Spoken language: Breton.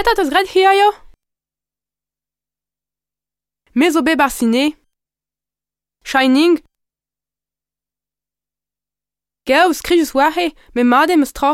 petat eus gret hi yo Me zo be bar sine. Shining. Gav skrijus war he, me madem eus tra.